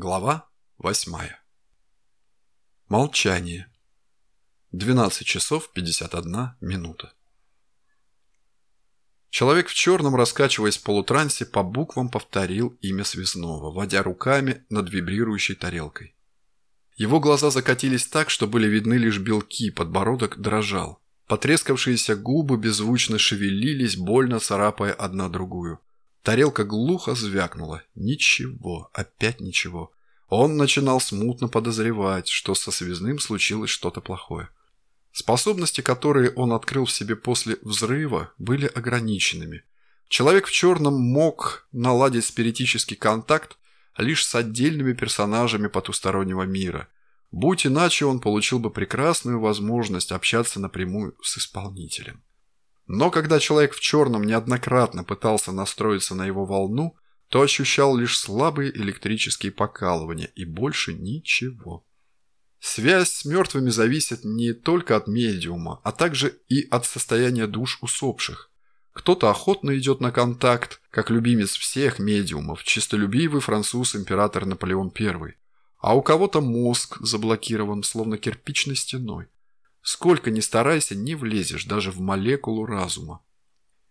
Глава восьмая. Молчание. 12 часов 51 минута. Человек в черном, раскачиваясь в полутрансе, по буквам повторил имя связного, водя руками над вибрирующей тарелкой. Его глаза закатились так, что были видны лишь белки, подбородок дрожал. Потрескавшиеся губы беззвучно шевелились, больно царапая одна другую. Тарелка глухо звякнула. Ничего, опять ничего. Он начинал смутно подозревать, что со связным случилось что-то плохое. Способности, которые он открыл в себе после взрыва, были ограниченными. Человек в черном мог наладить спиритический контакт лишь с отдельными персонажами потустороннего мира. Будь иначе, он получил бы прекрасную возможность общаться напрямую с исполнителем. Но когда человек в черном неоднократно пытался настроиться на его волну, то ощущал лишь слабые электрические покалывания и больше ничего. Связь с мертвыми зависит не только от медиума, а также и от состояния душ усопших. Кто-то охотно идет на контакт, как любимец всех медиумов, чистолюбивый француз император Наполеон I. А у кого-то мозг заблокирован, словно кирпичной стеной. Сколько ни старайся, не влезешь даже в молекулу разума.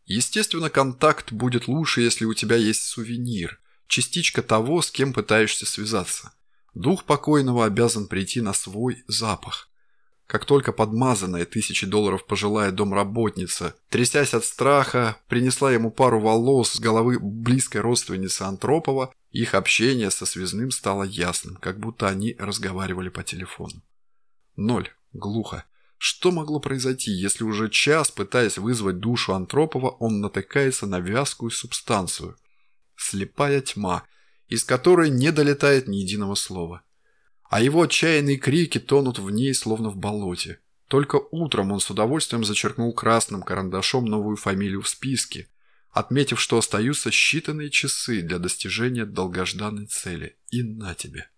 Естественно, контакт будет лучше, если у тебя есть сувенир, частичка того, с кем пытаешься связаться. Дух покойного обязан прийти на свой запах. Как только подмазанная тысячи долларов пожилая домработница, трясясь от страха, принесла ему пару волос с головы близкой родственницы Антропова, их общение со связным стало ясным, как будто они разговаривали по телефону. Ноль. Глухо. Что могло произойти, если уже час, пытаясь вызвать душу Антропова, он натыкается на вязкую субстанцию? Слепая тьма, из которой не долетает ни единого слова. А его отчаянные крики тонут в ней, словно в болоте. Только утром он с удовольствием зачеркнул красным карандашом новую фамилию в списке, отметив, что остаются считанные часы для достижения долгожданной цели. И на тебе.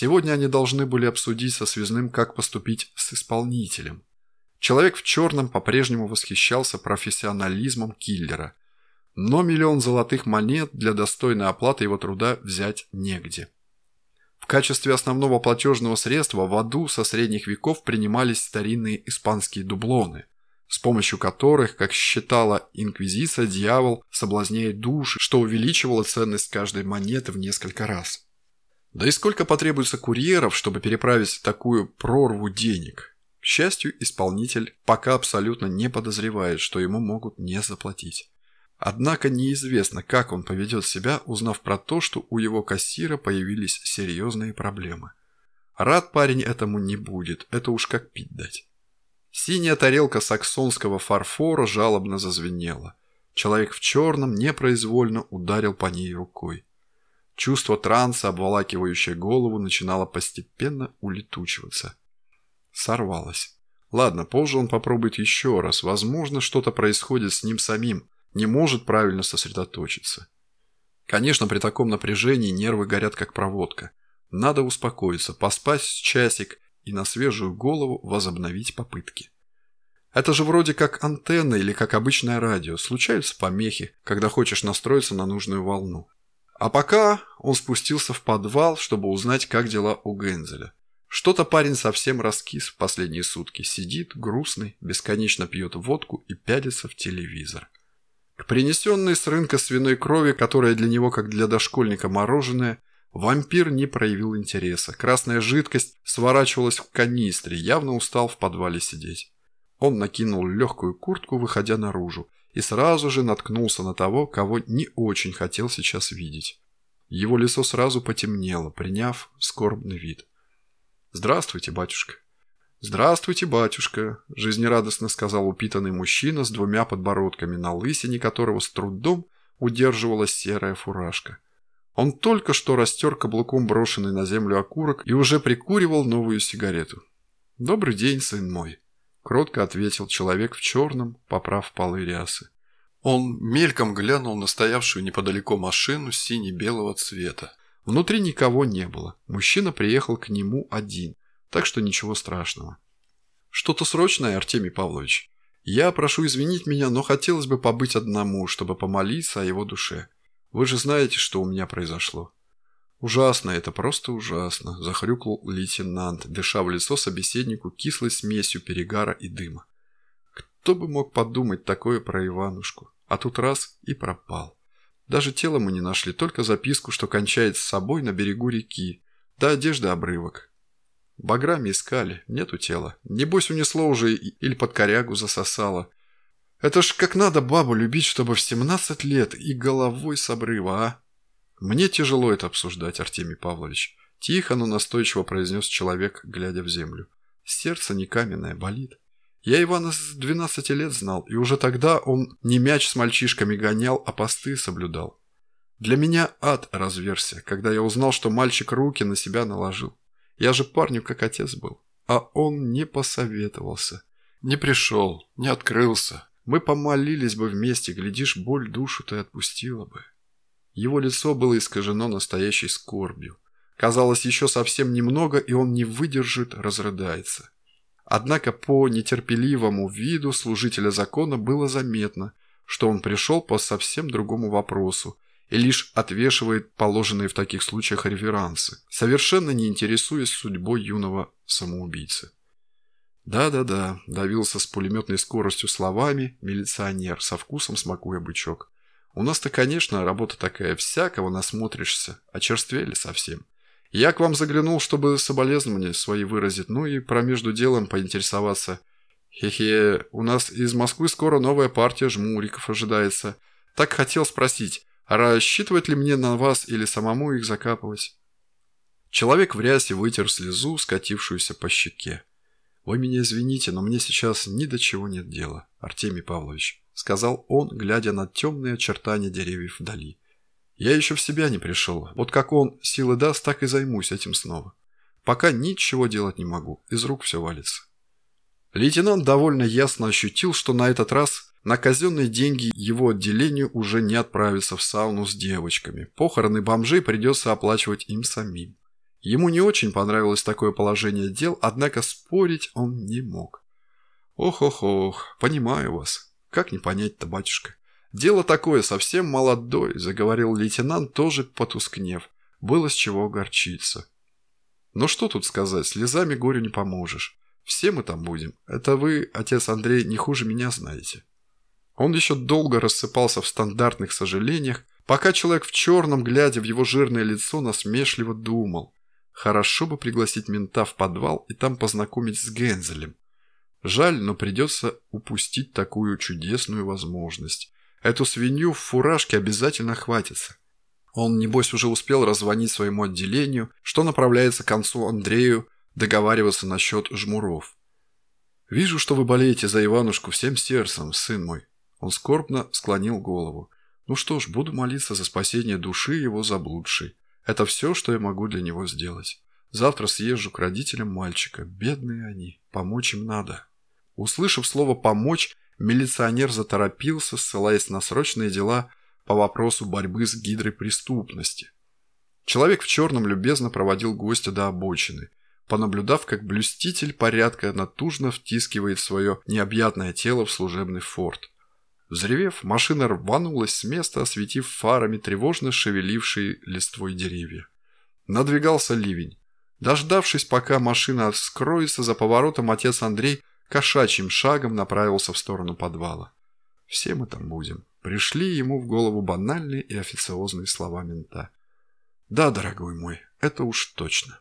Сегодня они должны были обсудить со связным, как поступить с исполнителем. Человек в черном по-прежнему восхищался профессионализмом киллера, но миллион золотых монет для достойной оплаты его труда взять негде. В качестве основного платежного средства в аду со средних веков принимались старинные испанские дублоны, с помощью которых, как считала инквизиция, дьявол соблазняет души, что увеличивало ценность каждой монеты в несколько раз. Да и сколько потребуется курьеров, чтобы переправить такую прорву денег? К счастью, исполнитель пока абсолютно не подозревает, что ему могут не заплатить. Однако неизвестно, как он поведет себя, узнав про то, что у его кассира появились серьезные проблемы. Рад парень этому не будет, это уж как пить дать. Синяя тарелка саксонского фарфора жалобно зазвенела. Человек в черном непроизвольно ударил по ней рукой. Чувство транса, обволакивающее голову, начинало постепенно улетучиваться. Сорвалось. Ладно, позже он попробует еще раз. Возможно, что-то происходит с ним самим. Не может правильно сосредоточиться. Конечно, при таком напряжении нервы горят как проводка. Надо успокоиться, поспать часик и на свежую голову возобновить попытки. Это же вроде как антенна или как обычное радио. Случаются помехи, когда хочешь настроиться на нужную волну. А пока он спустился в подвал, чтобы узнать, как дела у Гензеля. Что-то парень совсем раскис в последние сутки. Сидит, грустный, бесконечно пьет водку и пялится в телевизор. К принесенной с рынка свиной крови, которая для него, как для дошкольника, мороженое, вампир не проявил интереса. Красная жидкость сворачивалась в канистре, явно устал в подвале сидеть. Он накинул легкую куртку, выходя наружу, и сразу же наткнулся на того, кого не очень хотел сейчас видеть. Его лицо сразу потемнело, приняв скорбный вид. «Здравствуйте, батюшка». «Здравствуйте, батюшка», – жизнерадостно сказал упитанный мужчина с двумя подбородками, на лысине которого с трудом удерживалась серая фуражка. Он только что растер каблуком брошенный на землю окурок и уже прикуривал новую сигарету. «Добрый день, сын мой», кротко ответил человек в черном, поправ полы рясы. Он мельком глянул на стоявшую неподалеку машину сине-белого цвета. Внутри никого не было. Мужчина приехал к нему один, так что ничего страшного. «Что-то срочное, Артемий Павлович. Я прошу извинить меня, но хотелось бы побыть одному, чтобы помолиться о его душе. Вы же знаете, что у меня произошло». «Ужасно, это просто ужасно», – захрюкал лейтенант, дыша в лицо собеседнику кислой смесью перегара и дыма. Кто бы мог подумать такое про Иванушку? А тут раз и пропал. Даже тело мы не нашли, только записку, что кончается с собой на берегу реки. Да одежда обрывок. Баграми искали, нету тела. Небось унесло уже или под корягу засосало. Это ж как надо бабу любить, чтобы в 17 лет и головой с обрыва, а? Мне тяжело это обсуждать, Артемий Павлович. Тихо, но настойчиво произнес человек, глядя в землю. Сердце не каменное, болит. Я Ивана с 12 лет знал, и уже тогда он не мяч с мальчишками гонял, а посты соблюдал. Для меня ад разверся, когда я узнал, что мальчик руки на себя наложил. Я же парню как отец был. А он не посоветовался. Не пришел, не открылся. Мы помолились бы вместе, глядишь, боль душу ты отпустила бы. Его лицо было искажено настоящей скорбью. Казалось, еще совсем немного, и он не выдержит, разрыдается. Однако по нетерпеливому виду служителя закона было заметно, что он пришел по совсем другому вопросу и лишь отвешивает положенные в таких случаях реверансы, совершенно не интересуясь судьбой юного самоубийцы. «Да-да-да», – давился с пулеметной скоростью словами милиционер, со вкусом смакуя бычок. «У нас-то, конечно, работа такая, всякого насмотришься, очерствели совсем. Я к вам заглянул, чтобы соболезнования свои выразить, ну и про между делом поинтересоваться. Хе-хе, у нас из Москвы скоро новая партия жмуриков ожидается. Так хотел спросить, а рассчитывать ли мне на вас или самому их закапывать?» Человек в рясе вытер слезу, скатившуюся по щеке. «Вы меня извините, но мне сейчас ни до чего нет дела, Артемий Павлович», сказал он, глядя на темные очертания деревьев вдали. Я еще в себя не пришел. Вот как он силы даст, так и займусь этим снова. Пока ничего делать не могу. Из рук все валится. Лейтенант довольно ясно ощутил, что на этот раз на казенные деньги его отделению уже не отправиться в сауну с девочками. Похороны бомжей придется оплачивать им самим. Ему не очень понравилось такое положение дел, однако спорить он не мог. «Ох-ох-ох, понимаю вас. Как не понять-то, батюшка?» «Дело такое, совсем молодой», – заговорил лейтенант, тоже потускнев. Было с чего огорчиться. «Но что тут сказать, слезами горю не поможешь. Все мы там будем. Это вы, отец Андрей, не хуже меня знаете». Он еще долго рассыпался в стандартных сожалениях, пока человек в черном, глядя в его жирное лицо, насмешливо думал. Хорошо бы пригласить мента в подвал и там познакомить с Гензелем. Жаль, но придется упустить такую чудесную возможность. Эту свинью в фуражке обязательно хватится. Он, небось, уже успел раззвонить своему отделению, что направляется к концу Андрею договариваться насчет жмуров. «Вижу, что вы болеете за Иванушку всем сердцем, сын мой». Он скорбно склонил голову. «Ну что ж, буду молиться за спасение души его заблудшей. Это все, что я могу для него сделать. Завтра съезжу к родителям мальчика. Бедные они. Помочь им надо». Услышав слово «помочь», Милиционер заторопился, ссылаясь на срочные дела по вопросу борьбы с гидрой преступности. Человек в черном любезно проводил гостя до обочины, понаблюдав, как блюститель порядка натужно втискивает свое необъятное тело в служебный форт. Взревев, машина рванулась с места, осветив фарами тревожно шевелившие листвой деревья. Надвигался ливень. Дождавшись, пока машина скроется за поворотом, отец Андрей кошачьим шагом направился в сторону подвала. «Все мы там будем». Пришли ему в голову банальные и официозные слова мента. «Да, дорогой мой, это уж точно».